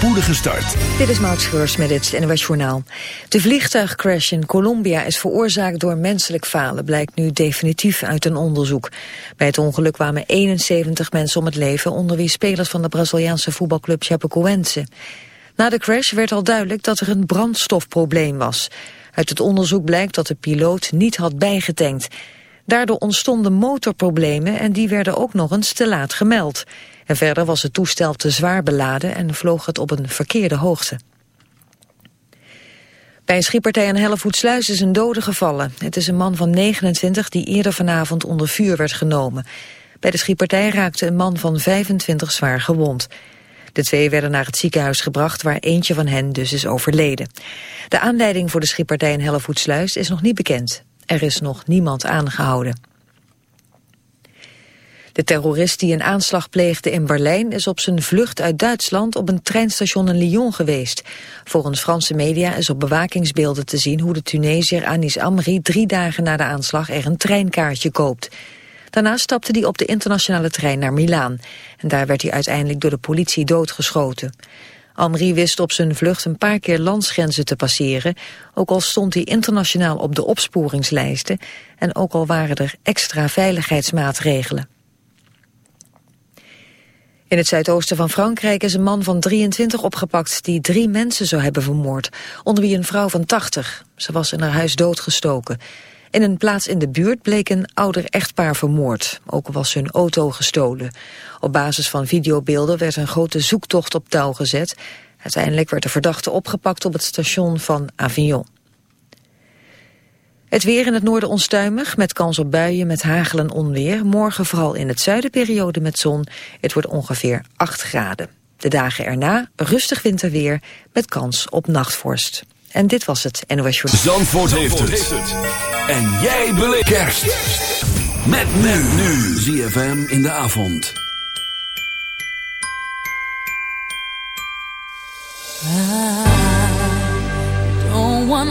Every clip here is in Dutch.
start. Dit is Maud Schreurs met het NOS Journaal. De vliegtuigcrash in Colombia is veroorzaakt door menselijk falen... blijkt nu definitief uit een onderzoek. Bij het ongeluk kwamen 71 mensen om het leven... onder wie spelers van de Braziliaanse voetbalclub Chapecoense. Na de crash werd al duidelijk dat er een brandstofprobleem was. Uit het onderzoek blijkt dat de piloot niet had bijgetankt... Daardoor ontstonden motorproblemen en die werden ook nog eens te laat gemeld. En verder was het toestel te zwaar beladen en vloog het op een verkeerde hoogte. Bij een schietpartij aan Hellevoetsluis is een dode gevallen. Het is een man van 29 die eerder vanavond onder vuur werd genomen. Bij de schietpartij raakte een man van 25 zwaar gewond. De twee werden naar het ziekenhuis gebracht waar eentje van hen dus is overleden. De aanleiding voor de schietpartij in Hellevoetsluis is nog niet bekend. Er is nog niemand aangehouden. De terrorist die een aanslag pleegde in Berlijn is op zijn vlucht uit Duitsland op een treinstation in Lyon geweest. Volgens Franse media is op bewakingsbeelden te zien hoe de Tunesiër Anis Amri drie dagen na de aanslag er een treinkaartje koopt. Daarna stapte hij op de internationale trein naar Milaan. En daar werd hij uiteindelijk door de politie doodgeschoten. Amri wist op zijn vlucht een paar keer landsgrenzen te passeren, ook al stond hij internationaal op de opsporingslijsten en ook al waren er extra veiligheidsmaatregelen. In het zuidoosten van Frankrijk is een man van 23 opgepakt die drie mensen zou hebben vermoord, onder wie een vrouw van 80. Ze was in haar huis doodgestoken. In een plaats in de buurt bleek een ouder echtpaar vermoord. Ook was hun auto gestolen. Op basis van videobeelden werd een grote zoektocht op touw gezet. Uiteindelijk werd de verdachte opgepakt op het station van Avignon. Het weer in het noorden onstuimig, met kans op buien met hagel en onweer. Morgen vooral in het zuiden periode met zon. Het wordt ongeveer 8 graden. De dagen erna rustig winterweer met kans op nachtvorst. En dit was het NOS Short. Zandvoort, heeft, het. En jij beleeft kerst. Met men nu. ZFM in de avond. I don't want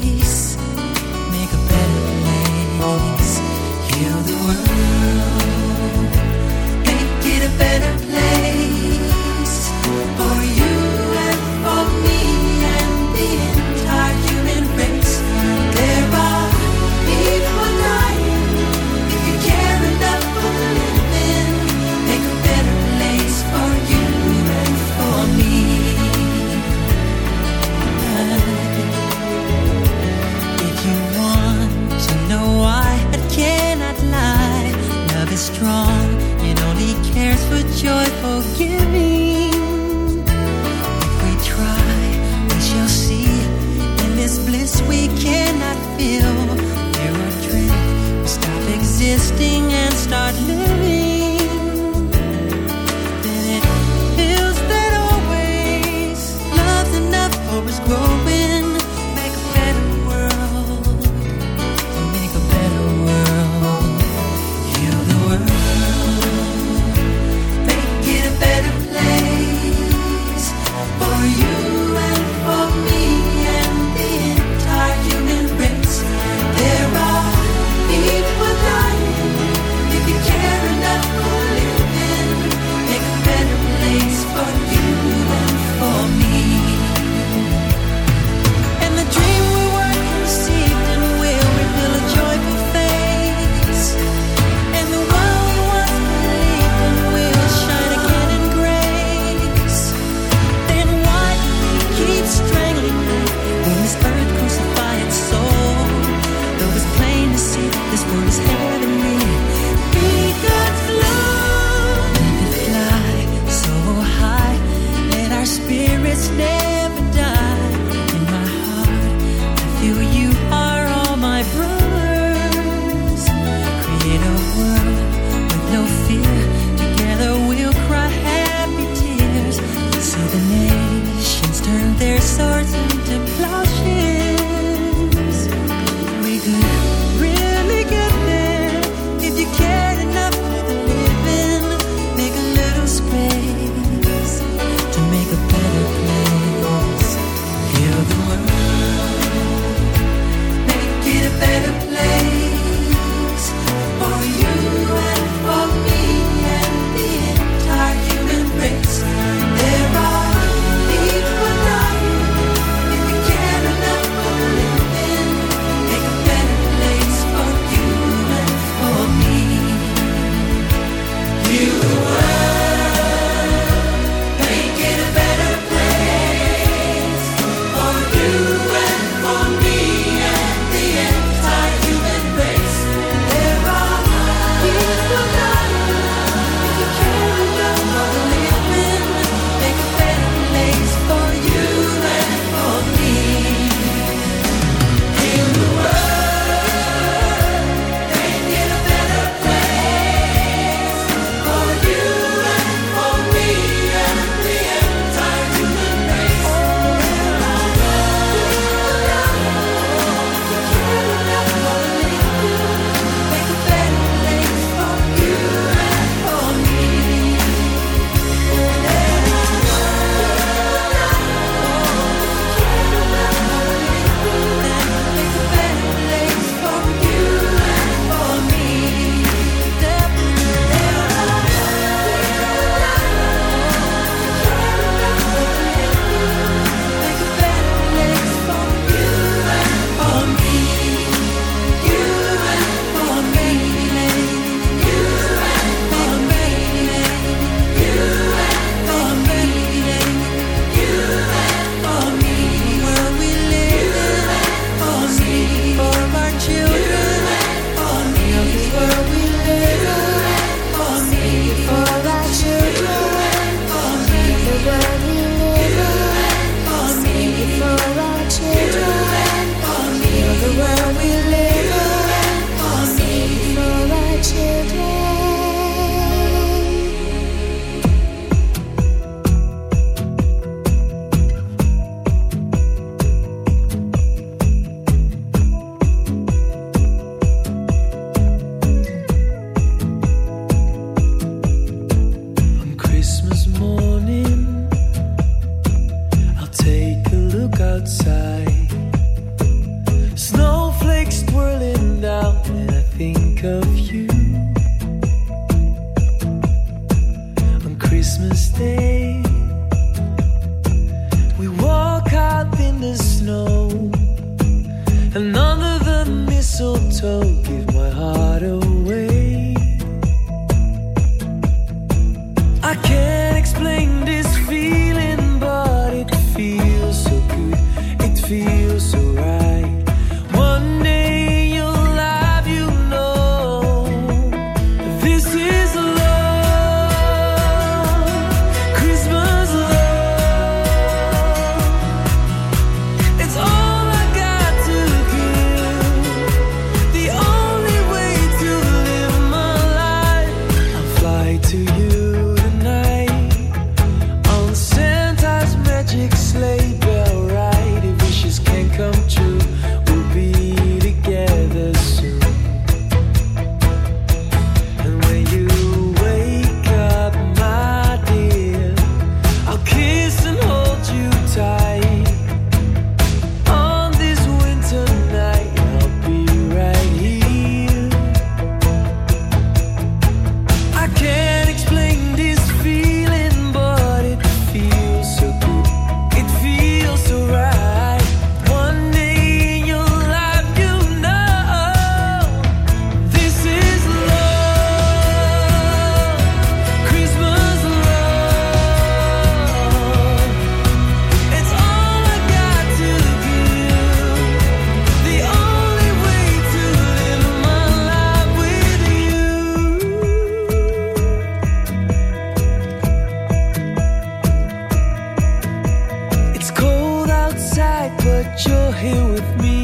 but you're here with me.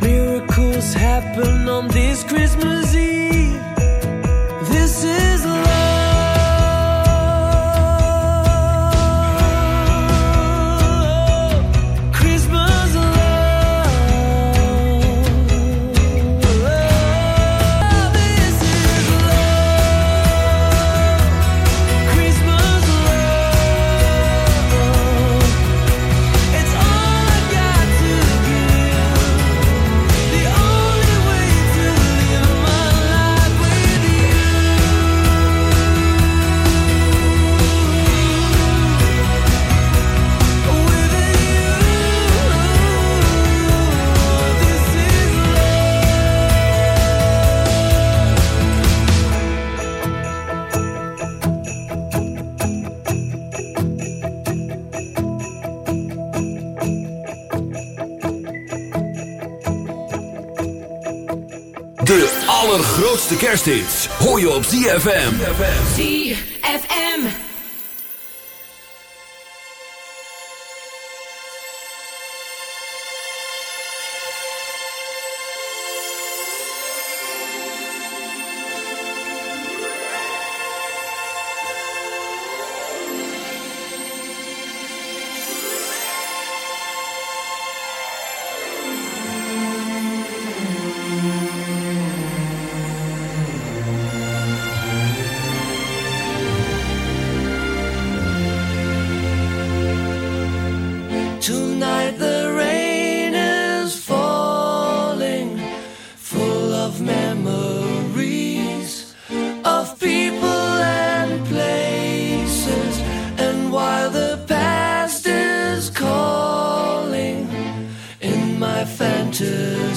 Miracles happen on this Christmas De hoor je op ZFM.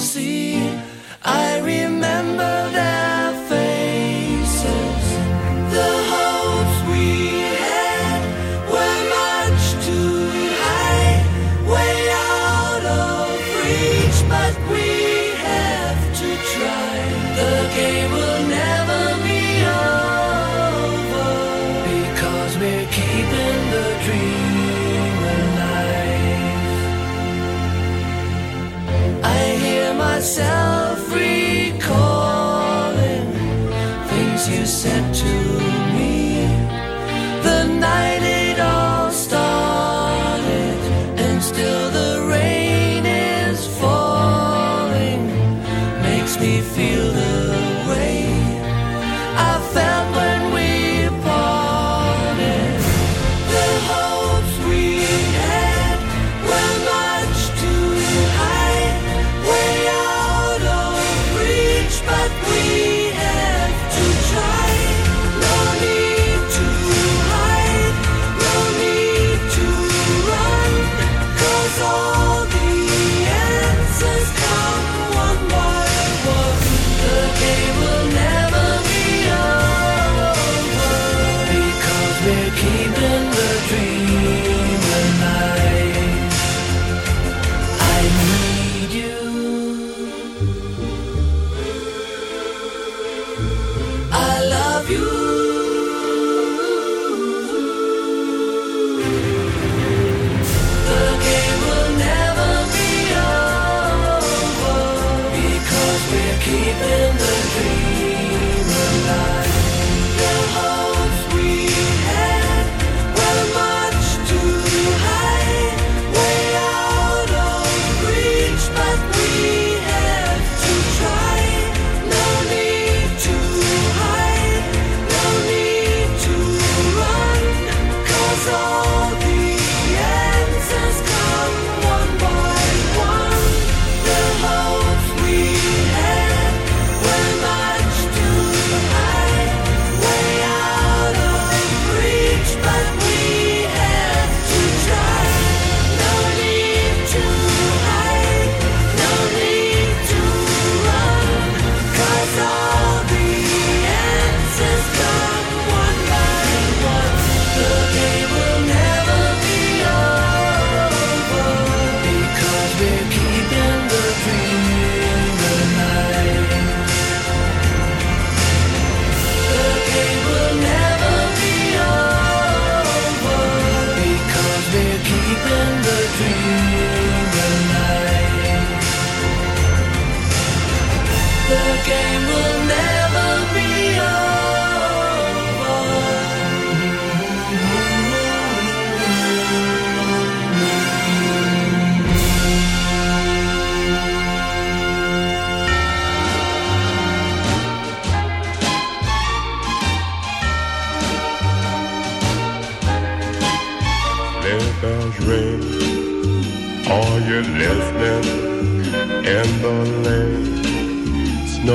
see.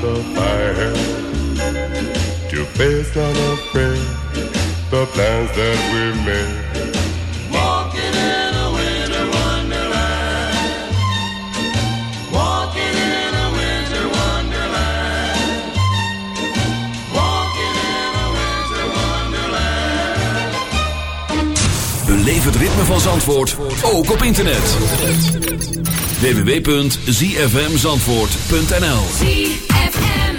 the fire to face unafraid the plans that we made. Walking in a winter wonderland. Walking in a winter wonderland. Walking in a winter wonderland. Beleef het ritme van Zandvoort ook op internet. www.zfmzandvoort.nl ZFM.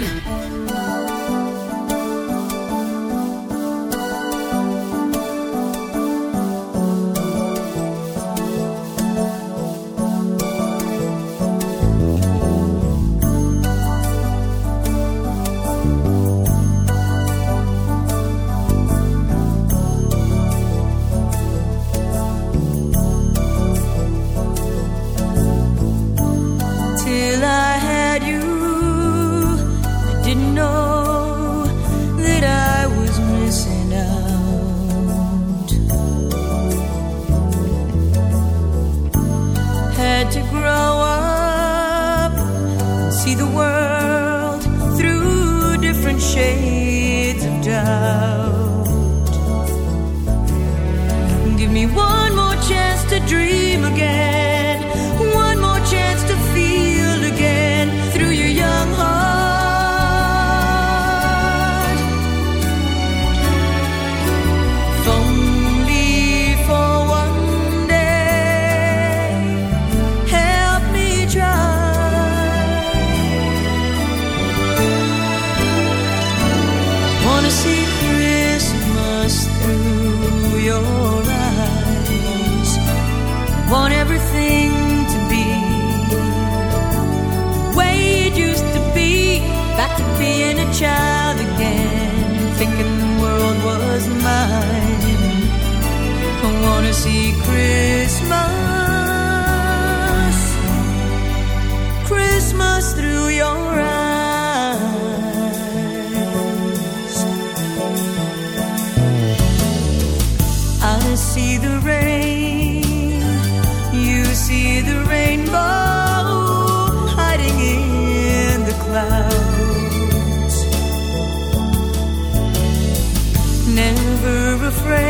Wanna see Christmas, Christmas through your eyes. I see the rain, you see the rainbow hiding in the clouds. Never afraid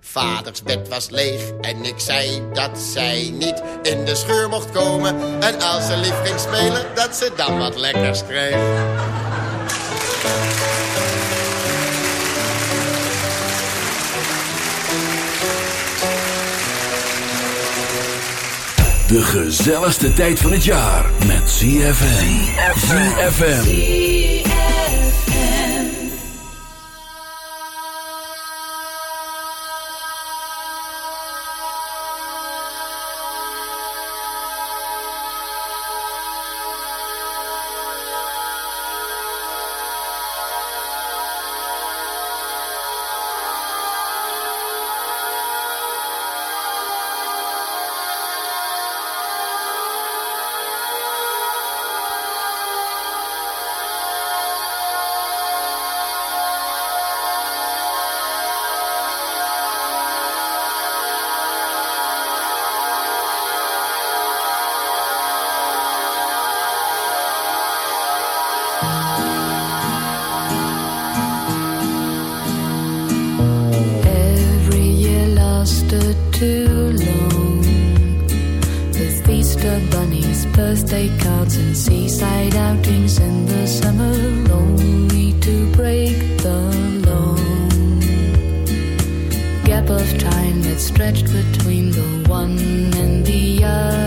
Vaders bed was leeg en ik zei dat zij niet in de scheur mocht komen. En als ze lief ging spelen, dat ze dan wat lekkers kreeg. De gezelligste tijd van het jaar met ZFM. ZFM. Stretched between the one and the other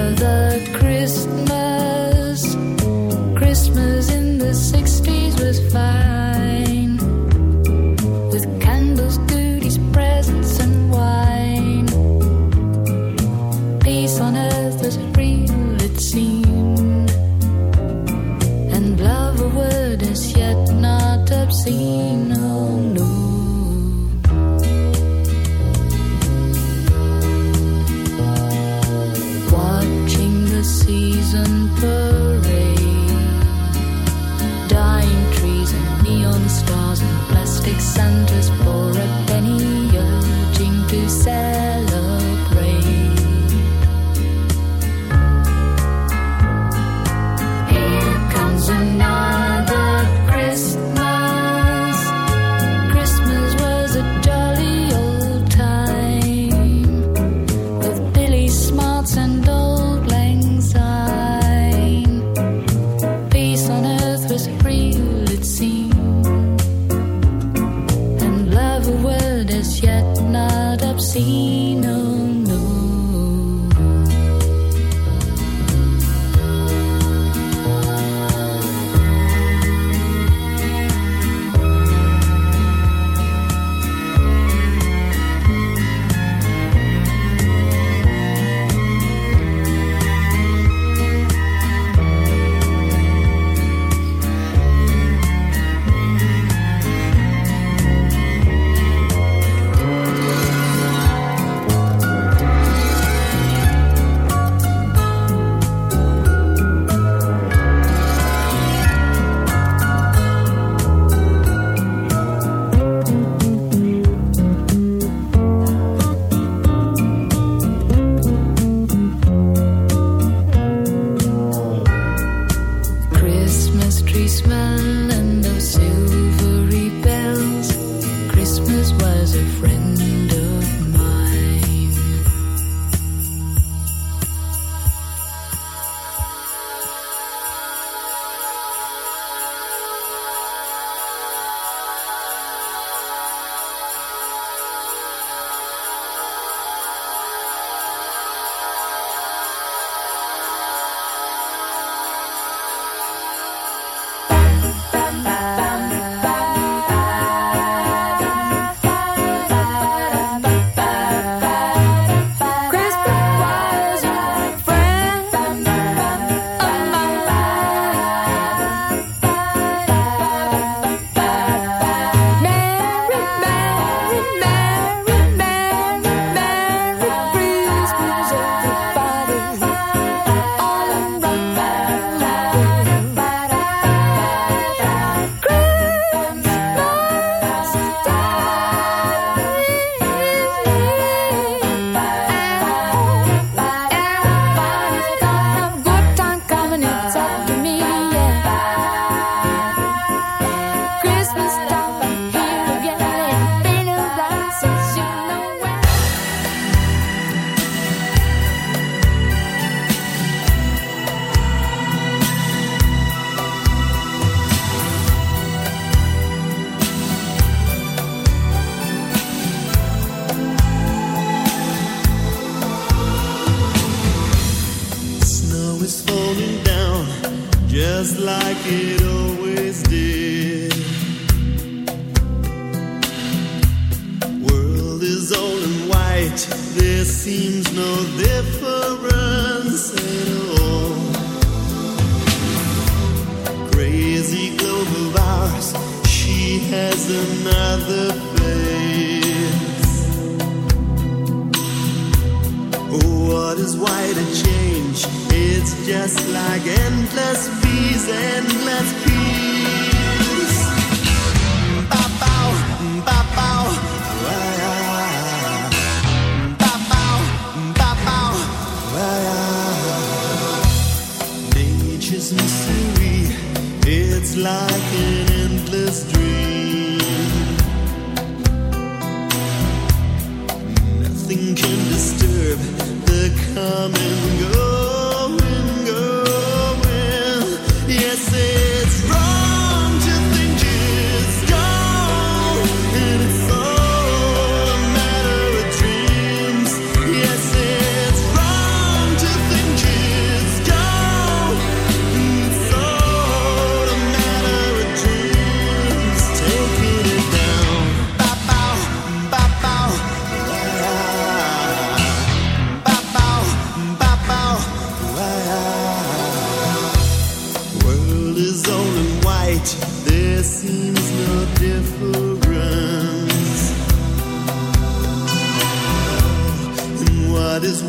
get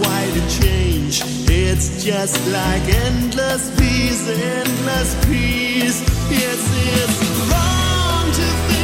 Why the change. It's just like endless peace, endless peace. Yes, it's wrong to think.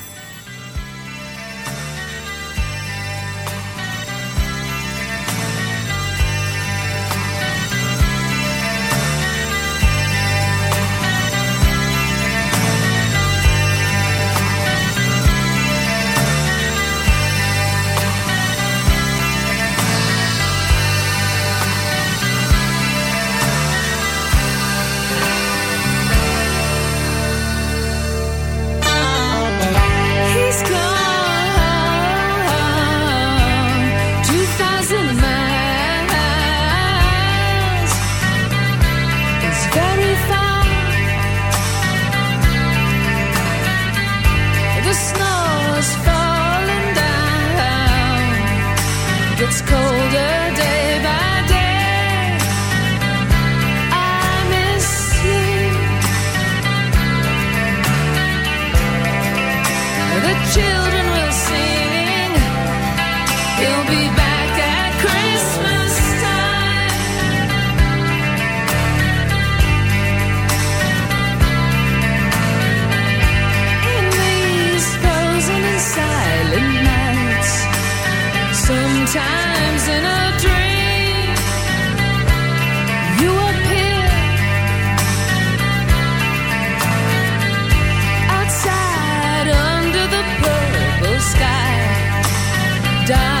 die.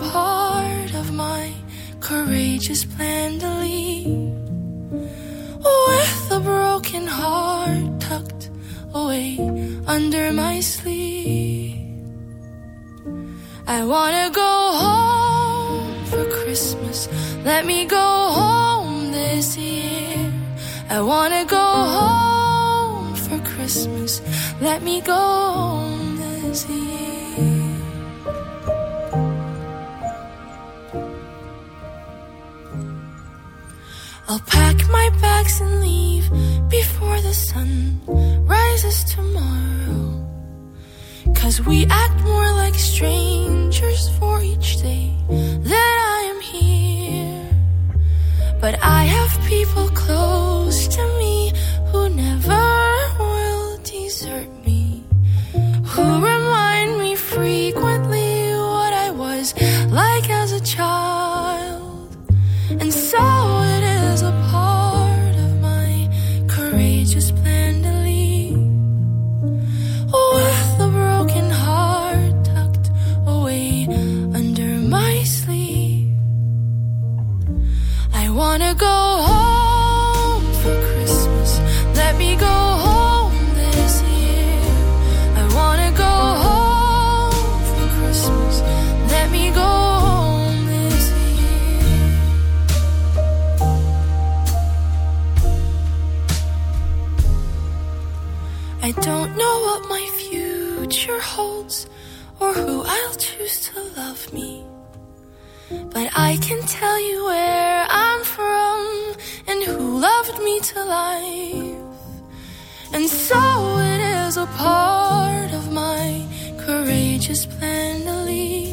part of my courageous plan to leave. With a broken heart tucked away under my sleeve. I wanna go home for Christmas. Let me go home this year. I wanna go home for Christmas. Let me go home this year. Pack my bags and leave before the sun rises tomorrow. Cause we act more like strangers for each day that I am here. But I have people close to me who never who I'll choose to love me. But I can tell you where I'm from and who loved me to life. And so it is a part of my courageous plan to leave.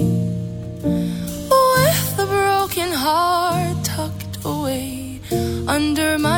With a broken heart tucked away under my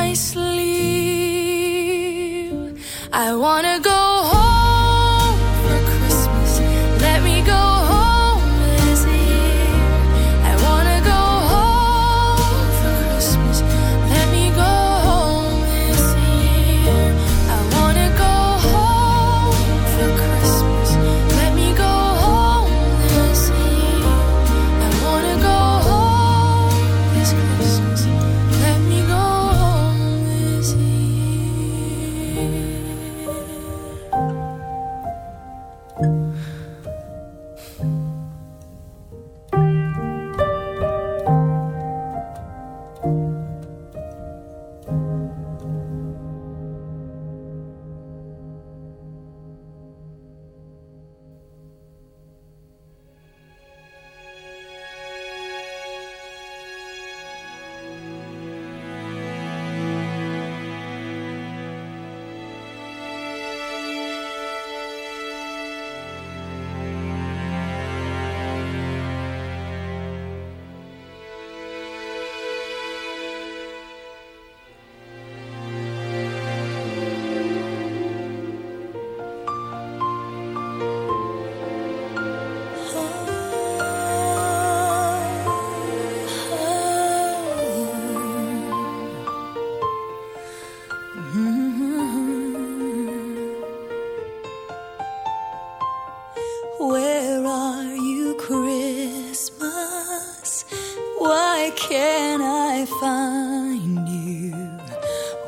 Can't I find you?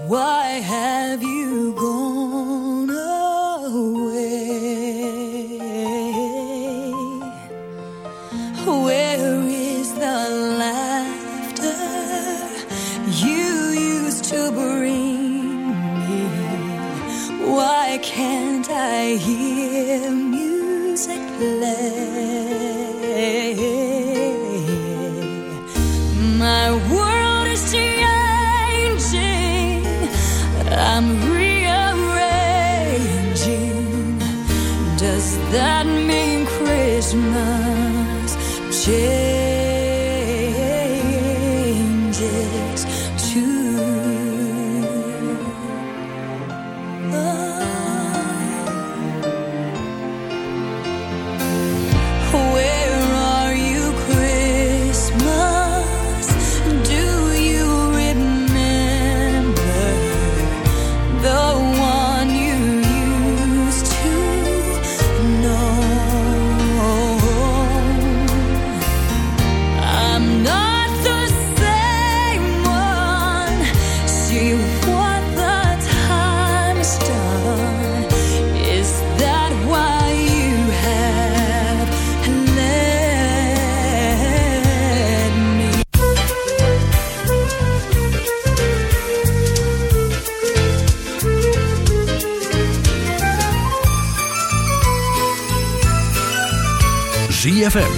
Why have you